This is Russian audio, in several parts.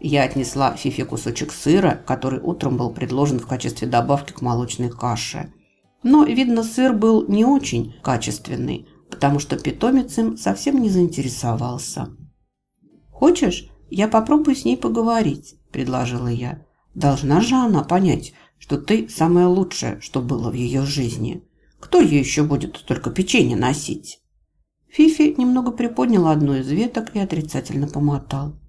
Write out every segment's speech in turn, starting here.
Я отнесла Фифе кусочек сыра, который утром был предложен в качестве добавки к молочной каше. Но, видно, сыр был не очень качественный, потому что питомец им совсем не заинтересовался. «Хочешь, я попробую с ней поговорить?» – предложила я. «Должна же она понять, что ты самое лучшее, что было в ее жизни. Кто ей еще будет только печенье носить?» Фифи немного приподняла одну из веток и отрицательно помотал.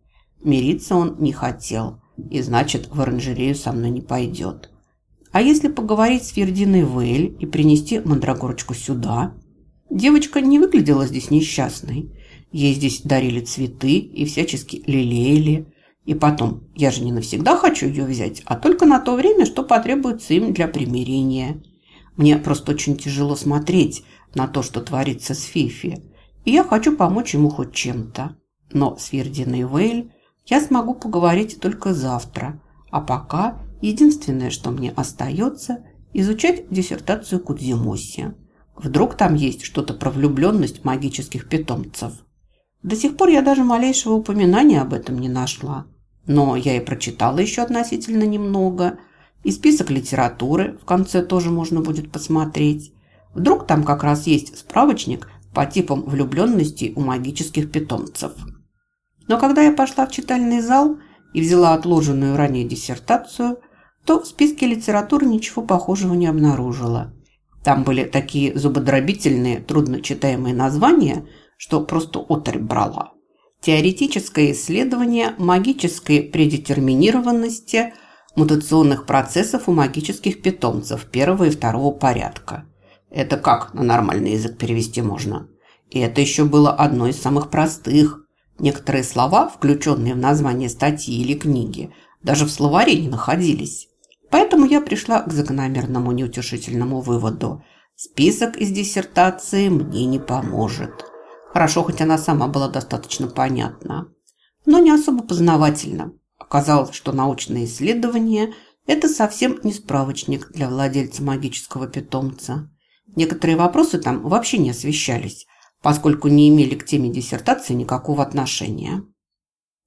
Мириться он не хотел, и значит, в оранжерею со мной не пойдет. А если поговорить с Фердиной Вейль и принести мандрагорочку сюда? Девочка не выглядела здесь несчастной. Ей здесь дарили цветы и всячески лелеяли. И потом, я же не навсегда хочу ее взять, а только на то время, что потребуется им для примирения. Мне просто очень тяжело смотреть на то, что творится с Фифи, и я хочу помочь ему хоть чем-то. Но с Фердиной Вейль я смогу поговорить только завтра, а пока единственное, что мне остается, изучать диссертацию Кудзимоси. Вдруг там есть что-то про влюбленность магических питомцев. До сих пор я даже малейшего упоминания об этом не нашла. Но я и прочитала еще относительно немного. И список литературы в конце тоже можно будет посмотреть. Вдруг там как раз есть справочник по типам влюбленности у магических питомцев. Но когда я пошла в читальный зал и взяла отложенную ранее диссертацию, то в списке литературы ничего похожего не обнаружила. Там были такие зубодробительные, трудночитаемые названия – что просто оторь брала. Теоретическое исследование магической предетерминированности мутационных процессов у магических питомцев первого и второго порядка. Это как на нормальный язык перевести можно? И это еще было одно из самых простых. Некоторые слова, включенные в название статьи или книги, даже в словаре не находились. Поэтому я пришла к закономерному неутешительному выводу. Список из диссертации мне не поможет. Хорошо, хоть она сама была достаточно понятна, но не особо познавательна. Оказалось, что научное исследование – это совсем не справочник для владельца магического питомца. Некоторые вопросы там вообще не освещались, поскольку не имели к теме диссертации никакого отношения.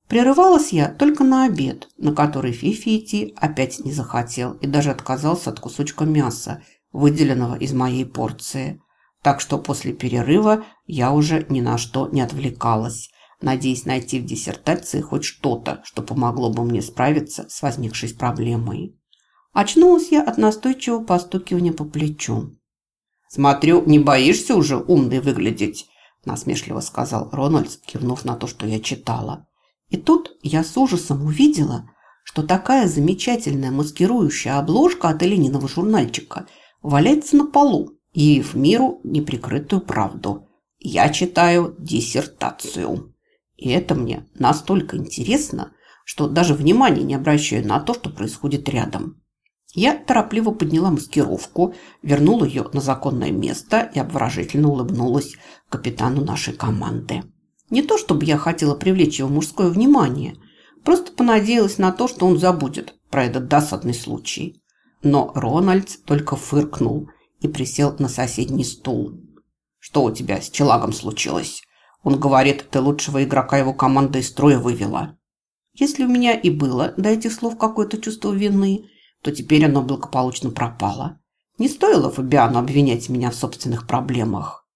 Прерывалась я только на обед, на который Фифи идти опять не захотел и даже отказался от кусочка мяса, выделенного из моей порции. Так что после перерыва я уже ни на что не отвлекалась, надеясь найти в диссертации хоть что-то, что помогло бы мне справиться с возникшей проблемой. Очнулась я от настойчивого постукивания по плечу. «Смотрю, не боишься уже умной выглядеть?» – насмешливо сказал Рональдс, кивнув на то, что я читала. И тут я с ужасом увидела, что такая замечательная маскирующая обложка от Элениного журнальчика валяется на полу явив миру неприкрытую правду. Я читаю диссертацию. И это мне настолько интересно, что даже внимания не обращаю на то, что происходит рядом. Я торопливо подняла маскировку, вернула ее на законное место и обворожительно улыбнулась капитану нашей команды. Не то, чтобы я хотела привлечь его мужское внимание, просто понадеялась на то, что он забудет про этот досадный случай. Но Рональдс только фыркнул и присел на соседний стул. «Что у тебя с Челагом случилось?» Он говорит, ты лучшего игрока его команды из строя вывела. Если у меня и было до этих слов какое-то чувство вины, то теперь оно благополучно пропало. Не стоило Фабиану обвинять меня в собственных проблемах.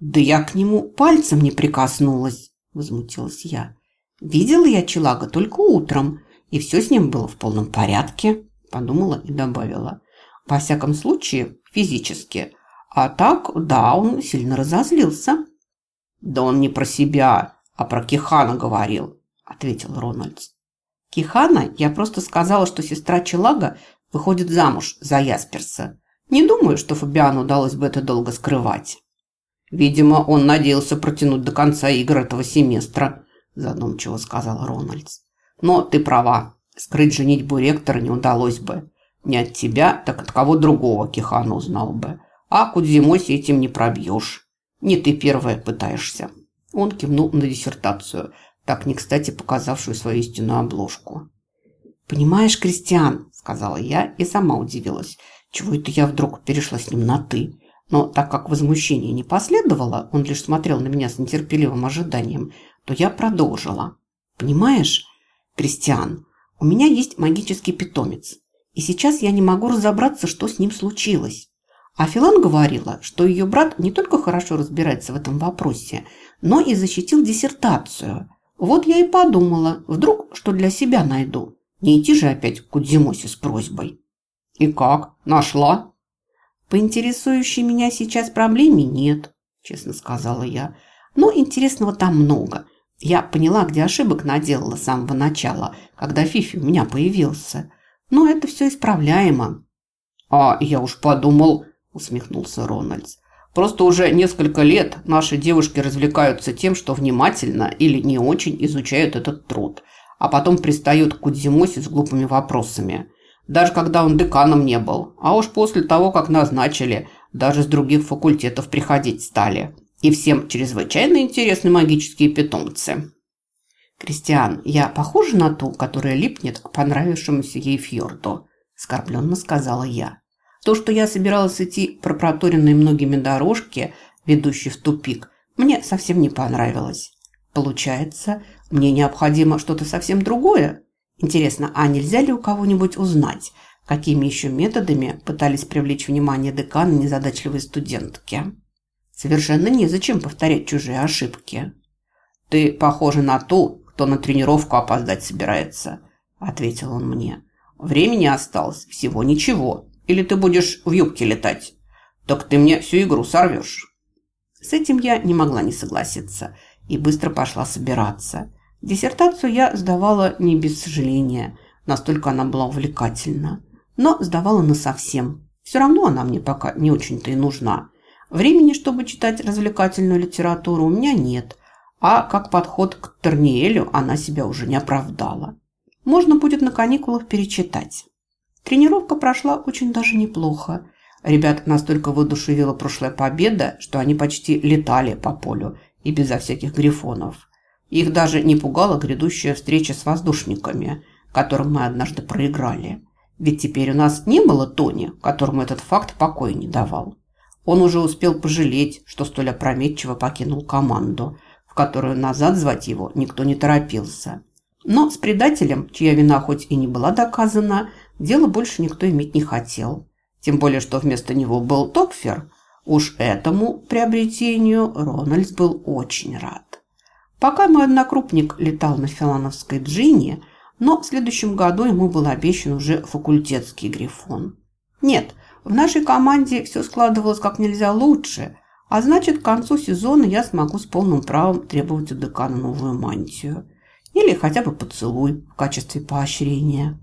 «Да я к нему пальцем не прикоснулась», – возмутилась я. «Видела я Челага только утром, и все с ним было в полном порядке», – подумала и добавила. «Во всяком случае, физически. А так, да, он сильно разозлился. «Да он не про себя, а про Кихана говорил», – ответил Рональдс. «Кихана я просто сказала, что сестра Челага выходит замуж за Ясперса. Не думаю, что Фабиану удалось бы это долго скрывать». «Видимо, он надеялся протянуть до конца игр этого семестра», – задумчиво сказал Рональдс. «Но ты права, скрыть женитьбу ректора не удалось бы. Не от тебя, так от кого другого Кихан узнал бы. А Кудзимоси этим не пробьешь. Не ты первая пытаешься. Он кивнул на диссертацию, так не кстати показавшую свою истинную обложку. «Понимаешь, Кристиан», – сказала я и сама удивилась, чего это я вдруг перешла с ним на «ты». Но так как возмущение не последовало, он лишь смотрел на меня с нетерпеливым ожиданием, то я продолжила. «Понимаешь, «Кристиан, у меня есть магический питомец, и сейчас я не могу разобраться, что с ним случилось. А Филан говорила, что ее брат не только хорошо разбирается в этом вопросе, но и защитил диссертацию. Вот я и подумала, вдруг что для себя найду. Не идти же опять к Кудзимосе с просьбой. И как? Нашла? По интересующей меня сейчас проблеме нет, честно сказала я. Но интересного там много. Я поняла, где ошибок наделала с самого начала, когда Фифи у меня появился. Но это все исправляемо. А я уж подумал, усмехнулся Рональдс. Просто уже несколько лет наши девушки развлекаются тем, что внимательно или не очень изучают этот труд, а потом пристают к Кудзимосе с глупыми вопросами. Даже когда он деканом не был, а уж после того, как назначили, даже с других факультетов приходить стали. И всем чрезвычайно интересны магические питомцы. «Кристиан, я похожа на ту, которая липнет к понравившемуся ей фьорду?» – скорбленно сказала я. То, что я собиралась идти по проторенной многими дорожке, ведущей в тупик, мне совсем не понравилось. Получается, мне необходимо что-то совсем другое? Интересно, а нельзя ли у кого-нибудь узнать, какими еще методами пытались привлечь внимание декана незадачливой студентки? Совершенно незачем повторять чужие ошибки. «Ты похожа на ту, кто на тренировку опоздать собирается», – ответил он мне. «Времени осталось всего ничего». Или ты будешь в юбке летать? Так ты мне всю игру сорвешь». С этим я не могла не согласиться и быстро пошла собираться. Диссертацию я сдавала не без сожаления, настолько она была увлекательна. Но сдавала насовсем. Все равно она мне пока не очень-то и нужна. Времени, чтобы читать развлекательную литературу, у меня нет. А как подход к Терниэлю она себя уже не оправдала. Можно будет на каникулах перечитать. Тренировка прошла очень даже неплохо. Ребят настолько воодушевила прошлая победа, что они почти летали по полю и безо всяких грифонов. Их даже не пугала грядущая встреча с воздушниками, которым мы однажды проиграли. Ведь теперь у нас не было Тони, которому этот факт покоя не давал. Он уже успел пожалеть, что столь опрометчиво покинул команду, в которую назад звать его никто не торопился. Но с предателем, чья вина хоть и не была доказана, Дело больше никто иметь не хотел. Тем более, что вместо него был Топфер. Уж этому приобретению Рональдс был очень рад. Пока мой однокрупник летал на филановской джине, но в следующем году ему был обещан уже факультетский грифон. Нет, в нашей команде все складывалось как нельзя лучше, а значит, к концу сезона я смогу с полным правом требовать у декана новую мантию. Или хотя бы поцелуй в качестве поощрения.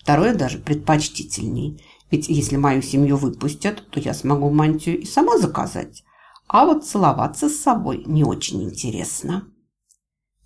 Второе даже предпочтительней. Ведь если мою семью выпустят, то я смогу мантию и сама заказать. А вот целоваться с собой не очень интересно.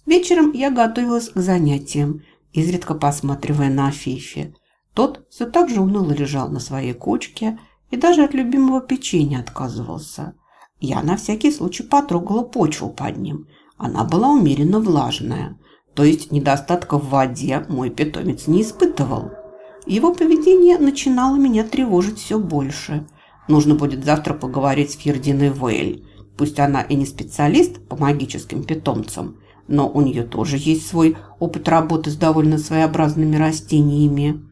Вечером я готовилась к занятиям, изредка посматривая на Афифи. Тот все так же уныло лежал на своей кучке и даже от любимого печенья отказывался. Я на всякий случай потрогала почву под ним. Она была умеренно влажная, то есть недостатка в воде мой питомец не испытывал. Его поведение начинало меня тревожить все больше. Нужно будет завтра поговорить с Фьердиной Вейль. Пусть она и не специалист по магическим питомцам, но у нее тоже есть свой опыт работы с довольно своеобразными растениями.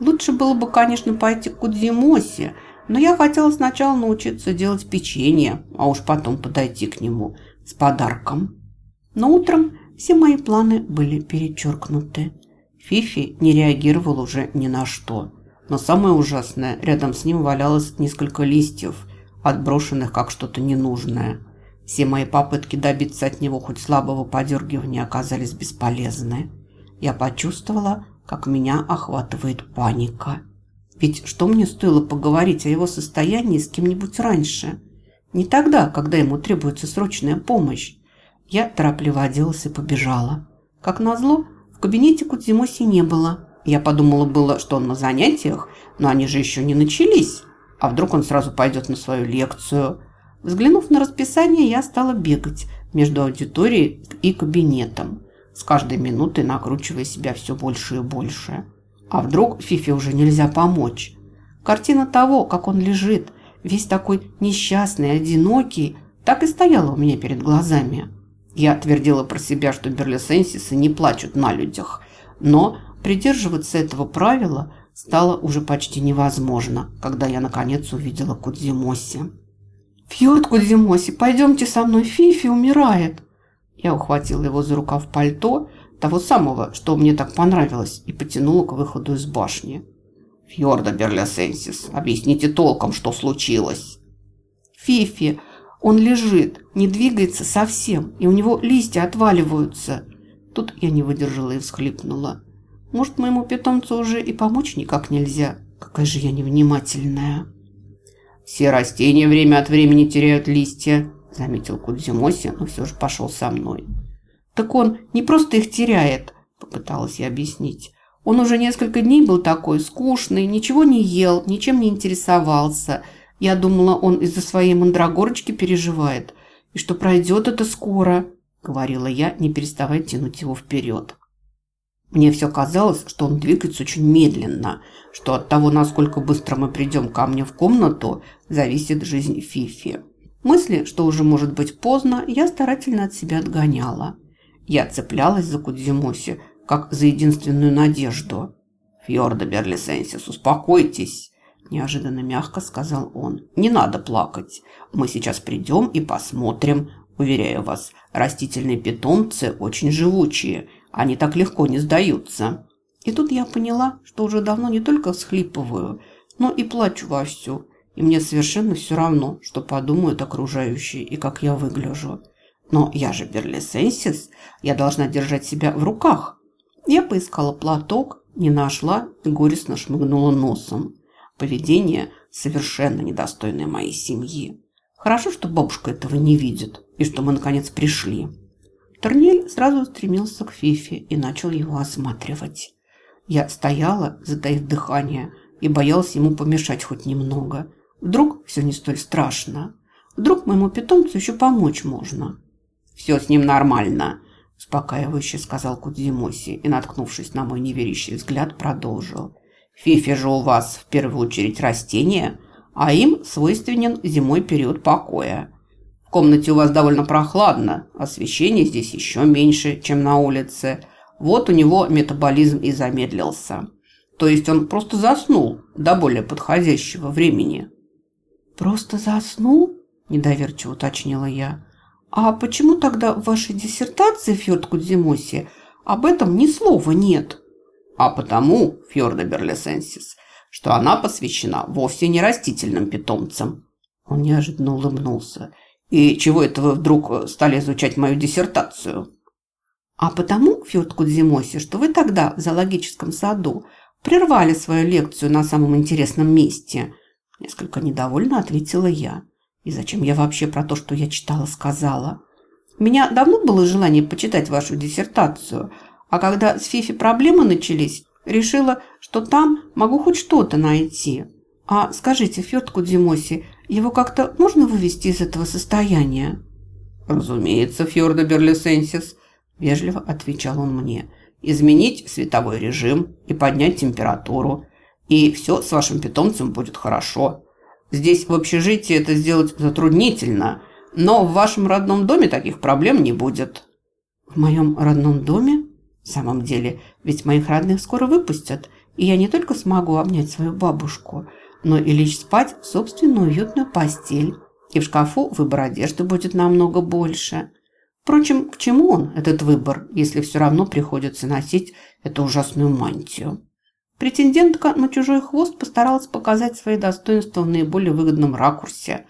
Лучше было бы, конечно, пойти к Кудзимосе, но я хотела сначала научиться делать печенье, а уж потом подойти к нему с подарком. Но утром все мои планы были перечеркнуты. Фифи не реагировал уже ни на что. Но самое ужасное, рядом с ним валялось несколько листьев, отброшенных как что-то ненужное. Все мои попытки добиться от него хоть слабого подергивания оказались бесполезны. Я почувствовала, как меня охватывает паника. Ведь что мне стоило поговорить о его состоянии с кем-нибудь раньше? Не тогда, когда ему требуется срочная помощь. Я торопливо оделась и побежала. Как назло, в кабинете Кудзимоси не было. Я подумала было, что он на занятиях, но они же еще не начались. А вдруг он сразу пойдет на свою лекцию? Взглянув на расписание, я стала бегать между аудиторией и кабинетом, с каждой минутой накручивая себя все больше и больше. А вдруг Фифе уже нельзя помочь? Картина того, как он лежит, весь такой несчастный, одинокий, так и стояла у меня перед глазами. Я твердила про себя, что берлисенсисы не плачут на людях, Но придерживаться этого правила стало уже почти невозможно, когда я наконец увидела Кудзимоси. «Фьорд Кудзимоси, пойдемте со мной, Фифи умирает!» Я ухватила его за рукав пальто, того самого, что мне так понравилось, и потянула к выходу из башни. «Фьорда Берлясенсис, объясните толком, что случилось!» «Фифи, он лежит, не двигается совсем, и у него листья отваливаются!» Тут я не выдержала и всхлипнула. «Может, моему питомцу уже и помочь никак нельзя? Какая же я невнимательная!» «Все растения время от времени теряют листья», – заметил Кудзимоси, но все же пошел со мной. «Так он не просто их теряет», – попыталась я объяснить. «Он уже несколько дней был такой скучный, ничего не ел, ничем не интересовался. Я думала, он из-за своей мандрагорочки переживает, и что пройдет это скоро», – говорила я, не переставая тянуть его вперед. Мне все казалось, что он двигается очень медленно, что от того, насколько быстро мы придем ко мне в комнату, зависит жизнь Фифи. Мысли, что уже может быть поздно, я старательно от себя отгоняла. Я цеплялась за Кудзимоси, как за единственную надежду. «Фьорда Берлисенсис, успокойтесь!» Неожиданно мягко сказал он. «Не надо плакать. Мы сейчас придем и посмотрим. Уверяю вас, растительные питомцы очень живучие они так легко не сдаются. И тут я поняла, что уже давно не только всхлипываю, но и плачу вовсю. И мне совершенно все равно, что подумают окружающие и как я выгляжу. Но я же Берлисенсис, я должна держать себя в руках. Я поискала платок, не нашла и горестно шмыгнула носом. Поведение совершенно недостойное моей семьи. Хорошо, что бабушка этого не видит и что мы наконец пришли. Торнель сразу стремился к Фифе и начал его осматривать. Я стояла, затаив дыхание, и боялась ему помешать хоть немного. Вдруг все не столь страшно. Вдруг моему питомцу еще помочь можно. «Все с ним нормально», – успокаивающе сказал Кудзимоси и, наткнувшись на мой неверящий взгляд, продолжил. «Фифи же у вас в первую очередь растения, а им свойственен зимой период покоя. В комнате у вас довольно прохладно, освещение здесь еще меньше, чем на улице. Вот у него метаболизм и замедлился. То есть он просто заснул до более подходящего времени. «Просто заснул?» – недоверчиво уточнила я. «А почему тогда в вашей диссертации, Фьорд Кудзимоси, об этом ни слова нет?» «А потому, Фьорда Берлисенсис, что она посвящена вовсе не растительным питомцам». Он неожиданно улыбнулся – и чего это вы вдруг э, стали изучать мою диссертацию? А потому, Фёрд Кудзимоси, что вы тогда в зоологическом саду прервали свою лекцию на самом интересном месте. Несколько недовольно ответила я. И зачем я вообще про то, что я читала, сказала? У меня давно было желание почитать вашу диссертацию, а когда с Фифи проблемы начались, решила, что там могу хоть что-то найти. А скажите, Фёрд Кудзимоси, его как-то можно вывести из этого состояния?» «Разумеется, Фьорда Берлисенсис», – вежливо отвечал он мне. «Изменить световой режим и поднять температуру. И все с вашим питомцем будет хорошо. Здесь в общежитии это сделать затруднительно, но в вашем родном доме таких проблем не будет». «В моем родном доме? В самом деле, ведь моих родных скоро выпустят, и я не только смогу обнять свою бабушку – но и лечь спать в собственную уютную постель. И в шкафу выбор одежды будет намного больше. Впрочем, к чему он, этот выбор, если все равно приходится носить эту ужасную мантию? Претендентка на чужой хвост постаралась показать свои достоинства в наиболее выгодном ракурсе,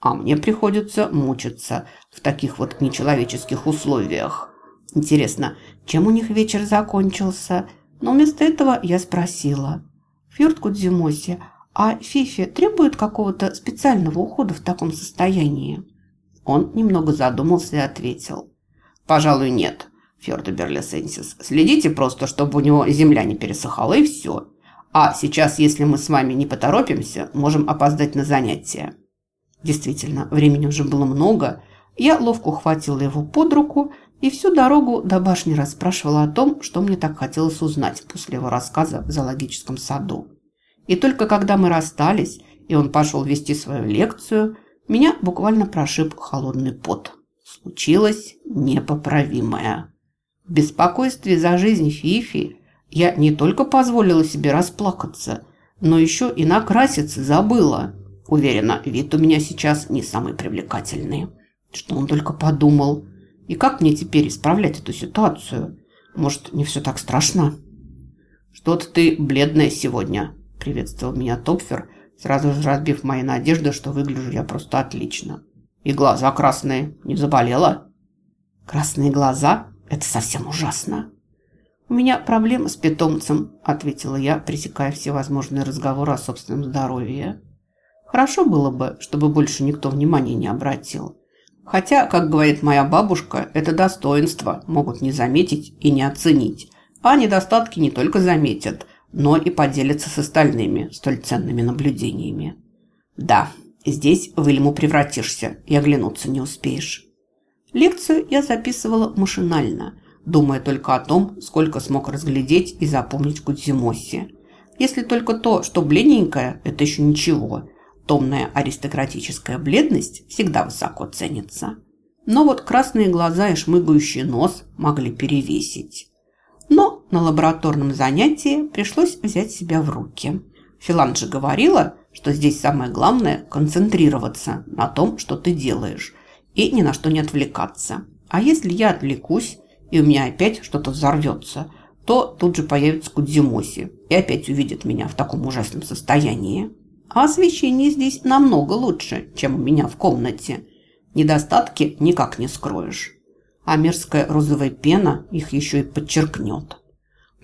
а мне приходится мучиться в таких вот нечеловеческих условиях. Интересно, чем у них вечер закончился? Но вместо этого я спросила. «Фьорд Кудзимоси, а Фифи требует какого-то специального ухода в таком состоянии? Он немного задумался и ответил. Пожалуй, нет, Фьорда Берлисенсис. Следите просто, чтобы у него земля не пересыхала и все. А сейчас, если мы с вами не поторопимся, можем опоздать на занятия. Действительно, времени уже было много. Я ловко ухватила его под руку и всю дорогу до башни расспрашивала о том, что мне так хотелось узнать после его рассказа в зоологическом саду. И только когда мы расстались, и он пошел вести свою лекцию, меня буквально прошиб холодный пот. Случилось непоправимое. В беспокойстве за жизнь Фифи Я не только позволила себе расплакаться, но еще и накраситься забыла. Уверена, вид у меня сейчас не самый привлекательный. Что он только подумал. И как мне теперь исправлять эту ситуацию? Может, не все так страшно? Что-то ты бледная сегодня, приветствовал меня Топфер, сразу же разбив мои надежды, что выгляжу я просто отлично. И глаза красные. Не заболела? Красные глаза? Это совсем ужасно. «У меня проблемы с питомцем», – ответила я, пресекая все возможные разговоры о собственном здоровье. «Хорошо было бы, чтобы больше никто внимания не обратил. Хотя, как говорит моя бабушка, это достоинство могут не заметить и не оценить, а недостатки не только заметят, но и поделятся с остальными столь ценными наблюдениями. Да, здесь в Ильму превратишься и оглянуться не успеешь». Лекцию я записывала машинально, думая только о том, сколько смог разглядеть и запомнить Кудзимоси. Если только то, что бледненькое, это еще ничего. Томная аристократическая бледность всегда высоко ценится. Но вот красные глаза и шмыгающий нос могли перевесить. Но на лабораторном занятии пришлось взять себя в руки. Филан же говорила, что здесь самое главное – концентрироваться на том, что ты делаешь, и ни на что не отвлекаться. А если я отвлекусь, и у меня опять что-то взорвется, то тут же появится Кудзимоси и опять увидит меня в таком ужасном состоянии. А освещение здесь намного лучше, чем у меня в комнате. Недостатки никак не скроешь. А мерзкая розовая пена их еще и подчеркнет.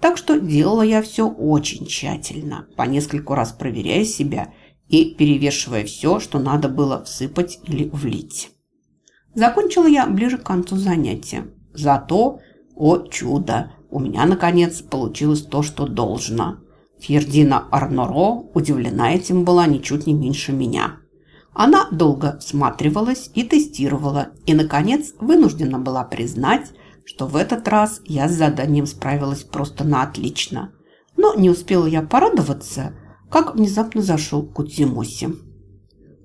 Так что делала я все очень тщательно, по нескольку раз проверяя себя и перевешивая все, что надо было всыпать или влить. Закончила я ближе к концу занятия. Зато, о чудо, у меня, наконец, получилось то, что должно. Фердина Арноро удивлена этим была ничуть не меньше меня. Она долго всматривалась и тестировала, и, наконец, вынуждена была признать, что в этот раз я с заданием справилась просто на отлично. Но не успела я порадоваться, как внезапно зашел Кутимоси.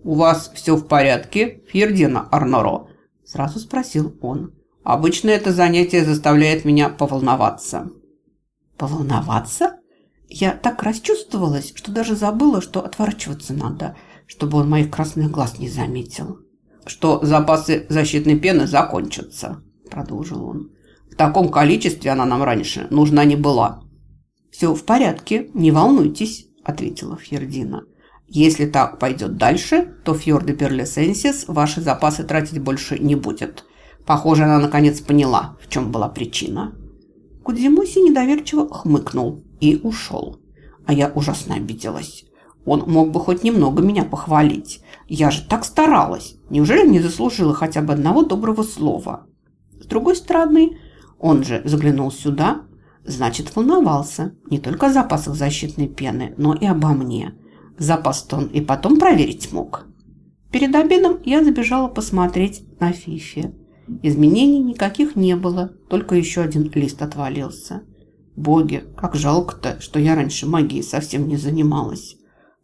«У вас все в порядке, Фердина Арноро?» – сразу спросил он. Обычно это занятие заставляет меня поволноваться. Поволноваться? Я так расчувствовалась, что даже забыла, что отворачиваться надо, чтобы он моих красных глаз не заметил. Что запасы защитной пены закончатся, продолжил он. В таком количестве она нам раньше нужна не была. Все в порядке, не волнуйтесь, ответила Фьердина. Если так пойдет дальше, то Фьорды Перлесенсис ваши запасы тратить больше не будет. Похоже, она наконец поняла, в чем была причина. Кудзимуси недоверчиво хмыкнул и ушел. А я ужасно обиделась. Он мог бы хоть немного меня похвалить. Я же так старалась. Неужели не заслужила хотя бы одного доброго слова? С другой стороны, он же заглянул сюда, значит, волновался не только о запасах защитной пены, но и обо мне. Запас-то он и потом проверить мог. Перед обедом я забежала посмотреть на Фифи. Изменений никаких не было, только еще один лист отвалился. Боги, как жалко-то, что я раньше магией совсем не занималась.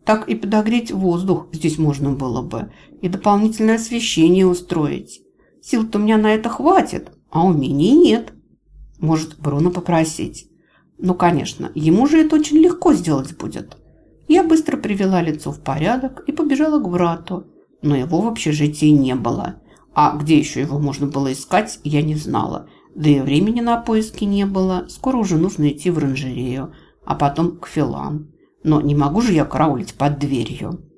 Так и подогреть воздух здесь можно было бы, и дополнительное освещение устроить. Сил-то у меня на это хватит, а умений нет. Может, Бруно попросить. Ну, конечно, ему же это очень легко сделать будет. Я быстро привела лицо в порядок и побежала к брату, но его в общежитии не было. А где еще его можно было искать, я не знала. Да и времени на поиски не было. Скоро уже нужно идти в оранжерею, а потом к Филан. Но не могу же я караулить под дверью.